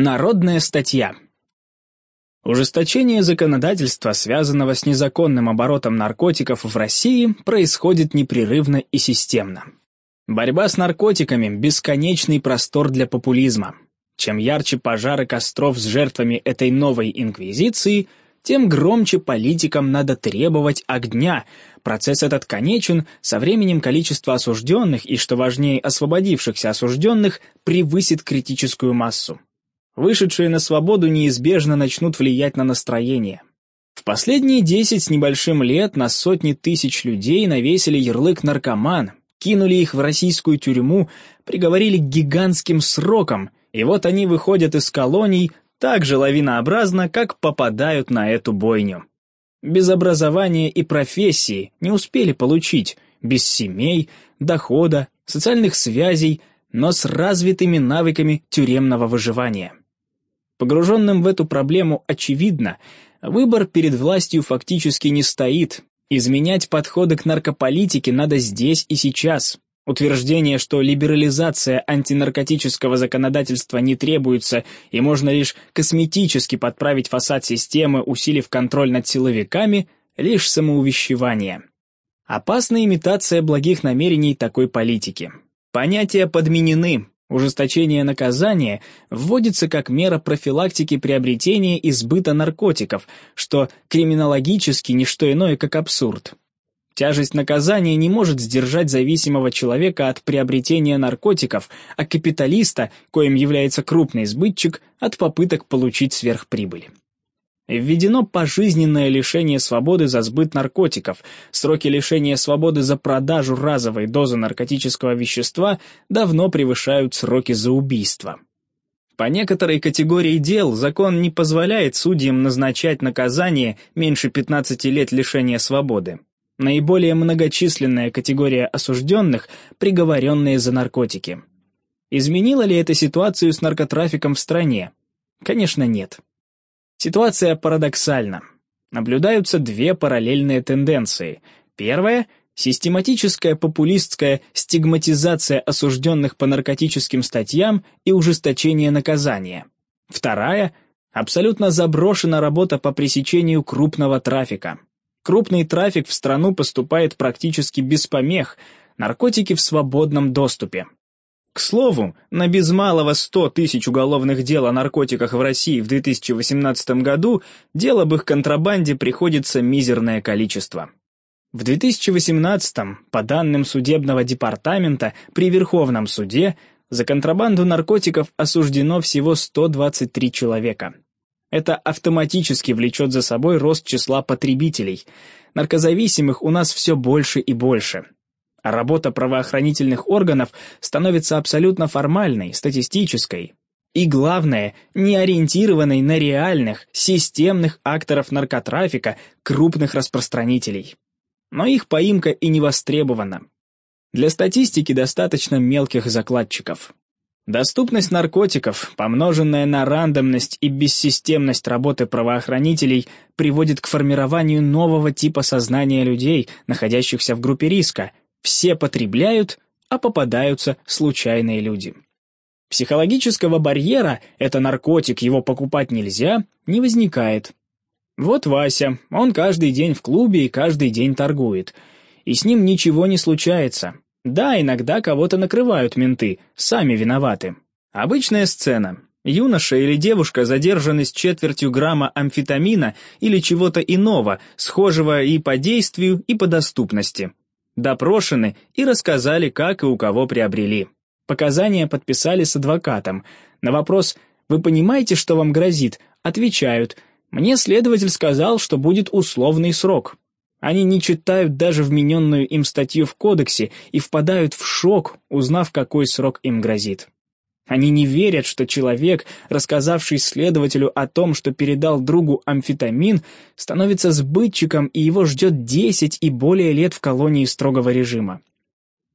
Народная статья. Ужесточение законодательства, связанного с незаконным оборотом наркотиков в России, происходит непрерывно и системно. Борьба с наркотиками – бесконечный простор для популизма. Чем ярче пожары костров с жертвами этой новой инквизиции, тем громче политикам надо требовать огня. Процесс этот конечен, со временем количество осужденных и, что важнее, освободившихся осужденных превысит критическую массу. Вышедшие на свободу неизбежно начнут влиять на настроение. В последние десять с небольшим лет на сотни тысяч людей навесили ярлык «наркоман», кинули их в российскую тюрьму, приговорили к гигантским срокам, и вот они выходят из колоний так же лавинообразно, как попадают на эту бойню. Без образования и профессии не успели получить, без семей, дохода, социальных связей, но с развитыми навыками тюремного выживания. Погруженным в эту проблему очевидно, выбор перед властью фактически не стоит. Изменять подходы к наркополитике надо здесь и сейчас. Утверждение, что либерализация антинаркотического законодательства не требуется и можно лишь косметически подправить фасад системы, усилив контроль над силовиками, лишь самоувещевание. Опасна имитация благих намерений такой политики. Понятия подменены, Ужесточение наказания вводится как мера профилактики приобретения и наркотиков, что криминологически не что иное, как абсурд. Тяжесть наказания не может сдержать зависимого человека от приобретения наркотиков, а капиталиста, коим является крупный сбытчик, от попыток получить сверхприбыль. Введено пожизненное лишение свободы за сбыт наркотиков, сроки лишения свободы за продажу разовой дозы наркотического вещества давно превышают сроки за убийство. По некоторой категории дел закон не позволяет судьям назначать наказание меньше 15 лет лишения свободы. Наиболее многочисленная категория осужденных – приговоренные за наркотики. Изменила ли это ситуацию с наркотрафиком в стране? Конечно, нет. Ситуация парадоксальна. Наблюдаются две параллельные тенденции. Первая – систематическая популистская стигматизация осужденных по наркотическим статьям и ужесточение наказания. Вторая – абсолютно заброшена работа по пресечению крупного трафика. Крупный трафик в страну поступает практически без помех, наркотики в свободном доступе. К слову, на без малого 100 тысяч уголовных дел о наркотиках в России в 2018 году дел об их контрабанде приходится мизерное количество. В 2018 по данным судебного департамента при Верховном суде, за контрабанду наркотиков осуждено всего 123 человека. Это автоматически влечет за собой рост числа потребителей. Наркозависимых у нас все больше и больше. А работа правоохранительных органов становится абсолютно формальной, статистической. И главное, не ориентированной на реальных, системных акторов наркотрафика, крупных распространителей. Но их поимка и не востребована. Для статистики достаточно мелких закладчиков. Доступность наркотиков, помноженная на рандомность и бессистемность работы правоохранителей, приводит к формированию нового типа сознания людей, находящихся в группе риска. Все потребляют, а попадаются случайные люди. Психологического барьера «это наркотик, его покупать нельзя» не возникает. Вот Вася, он каждый день в клубе и каждый день торгует. И с ним ничего не случается. Да, иногда кого-то накрывают менты, сами виноваты. Обычная сцена. Юноша или девушка задержаны с четвертью грамма амфетамина или чего-то иного, схожего и по действию, и по доступности. Допрошены и рассказали, как и у кого приобрели. Показания подписали с адвокатом. На вопрос «Вы понимаете, что вам грозит?» отвечают «Мне следователь сказал, что будет условный срок». Они не читают даже вмененную им статью в кодексе и впадают в шок, узнав, какой срок им грозит. Они не верят, что человек, рассказавший следователю о том, что передал другу амфетамин, становится сбытчиком и его ждет 10 и более лет в колонии строгого режима.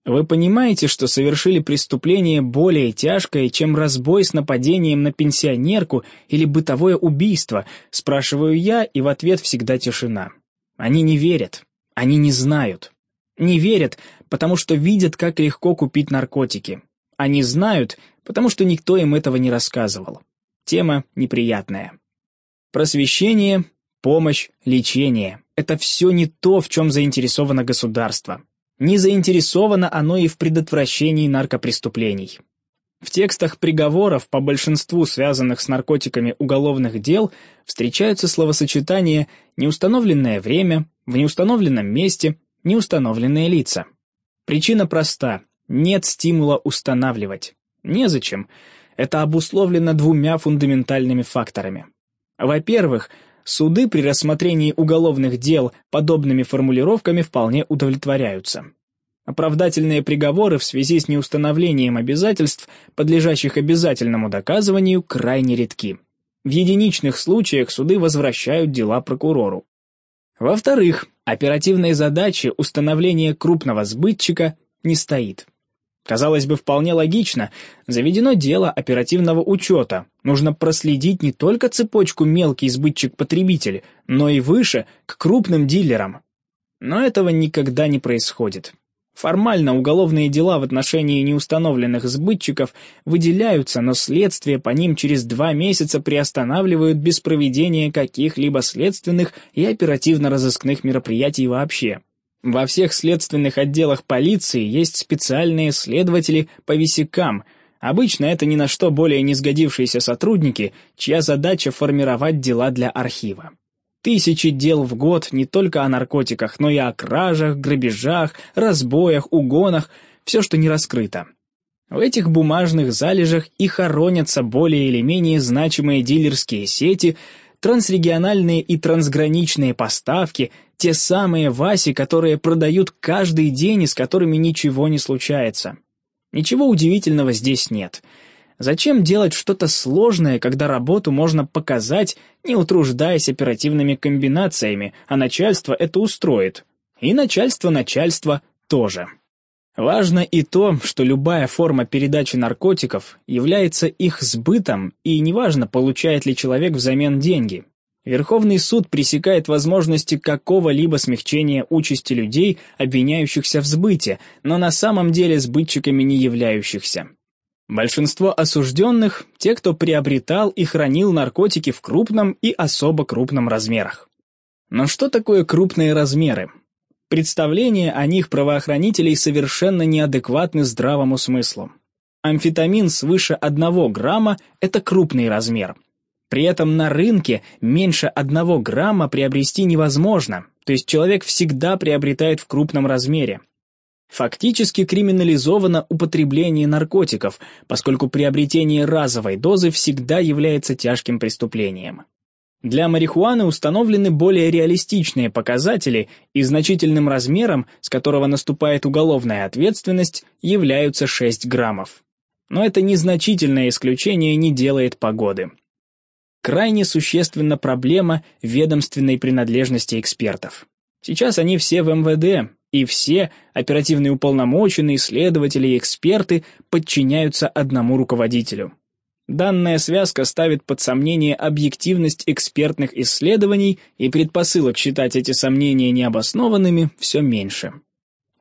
Вы понимаете, что совершили преступление более тяжкое, чем разбой с нападением на пенсионерку или бытовое убийство, спрашиваю я, и в ответ всегда тишина. Они не верят, они не знают. Не верят, потому что видят, как легко купить наркотики. Они знают, потому что никто им этого не рассказывал. Те система неприятная. Просвещение, помощь, лечение – это все не то, в чем заинтересовано государство. Не заинтересовано оно и в предотвращении наркопреступлений. В текстах приговоров по большинству связанных с наркотиками уголовных дел встречаются словосочетания «неустановленное время», «в неустановленном месте», «неустановленные лица». Причина проста – нет стимула устанавливать. Незачем. Это обусловлено двумя фундаментальными факторами. Во-первых, суды при рассмотрении уголовных дел подобными формулировками вполне удовлетворяются. Оправдательные приговоры в связи с неустановлением обязательств, подлежащих обязательному доказыванию, крайне редки. В единичных случаях суды возвращают дела прокурору. Во-вторых, оперативной задачи установления крупного сбытчика не стоит. Казалось бы, вполне логично. Заведено дело оперативного учета. Нужно проследить не только цепочку мелкий сбытчик-потребитель, но и выше, к крупным дилерам. Но этого никогда не происходит. Формально уголовные дела в отношении неустановленных сбытчиков выделяются, но следствие по ним через два месяца приостанавливают без проведения каких-либо следственных и оперативно-розыскных мероприятий вообще. Во всех следственных отделах полиции есть специальные следователи по висякам. Обычно это ни на что более не сгодившиеся сотрудники, чья задача формировать дела для архива. Тысячи дел в год не только о наркотиках, но и о кражах, грабежах, разбоях, угонах, все, что не раскрыто. В этих бумажных залежах и хоронятся более или менее значимые дилерские сети, трансрегиональные и трансграничные поставки, те самые Васи, которые продают каждый день и с которыми ничего не случается. Ничего удивительного здесь нет — Зачем делать что-то сложное, когда работу можно показать, не утруждаясь оперативными комбинациями, а начальство это устроит? И начальство начальства тоже. Важно и то, что любая форма передачи наркотиков является их сбытом, и неважно, получает ли человек взамен деньги. Верховный суд пресекает возможности какого-либо смягчения участи людей, обвиняющихся в сбыте, но на самом деле сбытчиками не являющихся. Большинство осужденных – те, кто приобретал и хранил наркотики в крупном и особо крупном размерах. Но что такое крупные размеры? Представления о них правоохранителей совершенно неадекватны здравому смыслу. Амфетамин свыше 1 грамма – это крупный размер. При этом на рынке меньше 1 грамма приобрести невозможно, то есть человек всегда приобретает в крупном размере. Фактически криминализовано употребление наркотиков, поскольку приобретение разовой дозы всегда является тяжким преступлением. Для марихуаны установлены более реалистичные показатели и значительным размером, с которого наступает уголовная ответственность, являются 6 граммов. Но это незначительное исключение не делает погоды. Крайне существенна проблема ведомственной принадлежности экспертов. Сейчас они все в МВД, и все, оперативные уполномоченные, следователи и эксперты, подчиняются одному руководителю. Данная связка ставит под сомнение объективность экспертных исследований, и предпосылок считать эти сомнения необоснованными все меньше.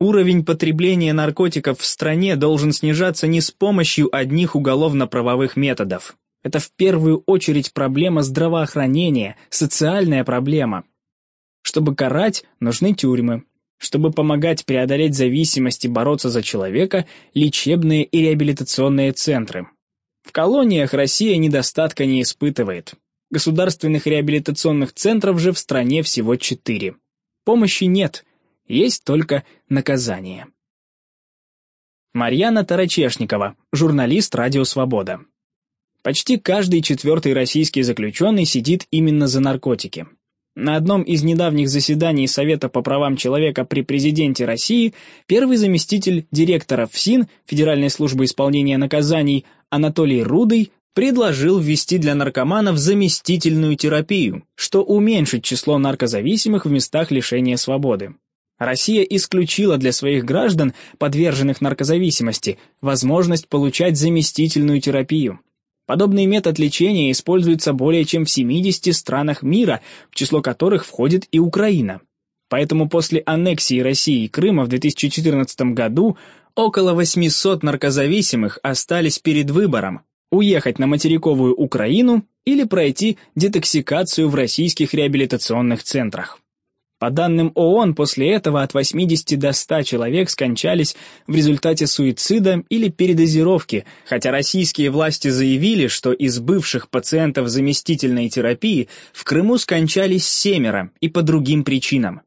Уровень потребления наркотиков в стране должен снижаться не с помощью одних уголовно-правовых методов. Это в первую очередь проблема здравоохранения, социальная проблема. Чтобы карать, нужны тюрьмы, чтобы помогать преодолеть зависимость и бороться за человека, лечебные и реабилитационные центры. В колониях Россия недостатка не испытывает. Государственных реабилитационных центров же в стране всего четыре. Помощи нет, есть только наказание. Марьяна Тарачешникова, журналист «Радио Свобода». Почти каждый четвертый российский заключенный сидит именно за наркотики. На одном из недавних заседаний Совета по правам человека при президенте России первый заместитель директора ФСИН, Федеральной службы исполнения наказаний, Анатолий Рудый, предложил ввести для наркоманов заместительную терапию, что уменьшит число наркозависимых в местах лишения свободы. Россия исключила для своих граждан, подверженных наркозависимости, возможность получать заместительную терапию. Подобный метод лечения используется более чем в 70 странах мира, в число которых входит и Украина. Поэтому после аннексии России и Крыма в 2014 году около 800 наркозависимых остались перед выбором уехать на материковую Украину или пройти детоксикацию в российских реабилитационных центрах. По данным ООН, после этого от 80 до 100 человек скончались в результате суицида или передозировки, хотя российские власти заявили, что из бывших пациентов заместительной терапии в Крыму скончались семеро и по другим причинам.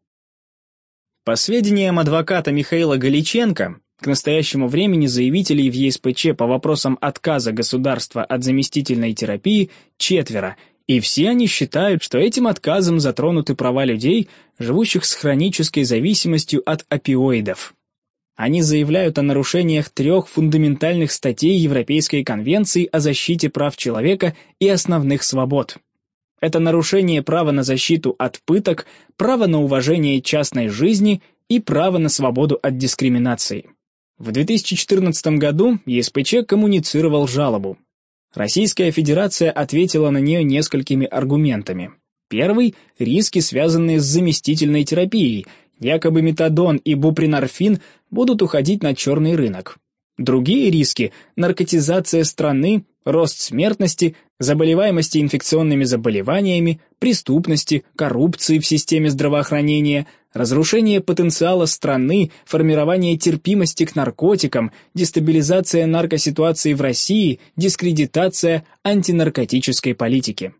По сведениям адвоката Михаила Галиченко, к настоящему времени заявителей в ЕСПЧ по вопросам отказа государства от заместительной терапии четверо, и все они считают, что этим отказом затронуты права людей, живущих с хронической зависимостью от опиоидов. Они заявляют о нарушениях трех фундаментальных статей Европейской конвенции о защите прав человека и основных свобод. Это нарушение права на защиту от пыток, право на уважение частной жизни и право на свободу от дискриминации. В 2014 году ЕСПЧ коммуницировал жалобу. Российская Федерация ответила на нее несколькими аргументами. Первый – риски, связанные с заместительной терапией. Якобы метадон и бупринорфин будут уходить на черный рынок. Другие риски – наркотизация страны, рост смертности, заболеваемости инфекционными заболеваниями, преступности, коррупции в системе здравоохранения, разрушение потенциала страны, формирование терпимости к наркотикам, дестабилизация наркоситуации в России, дискредитация антинаркотической политики.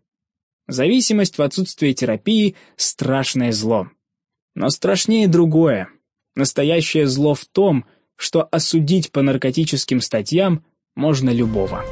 Зависимость в отсутствии терапии – страшное зло. Но страшнее другое. Настоящее зло в том, что осудить по наркотическим статьям можно любого.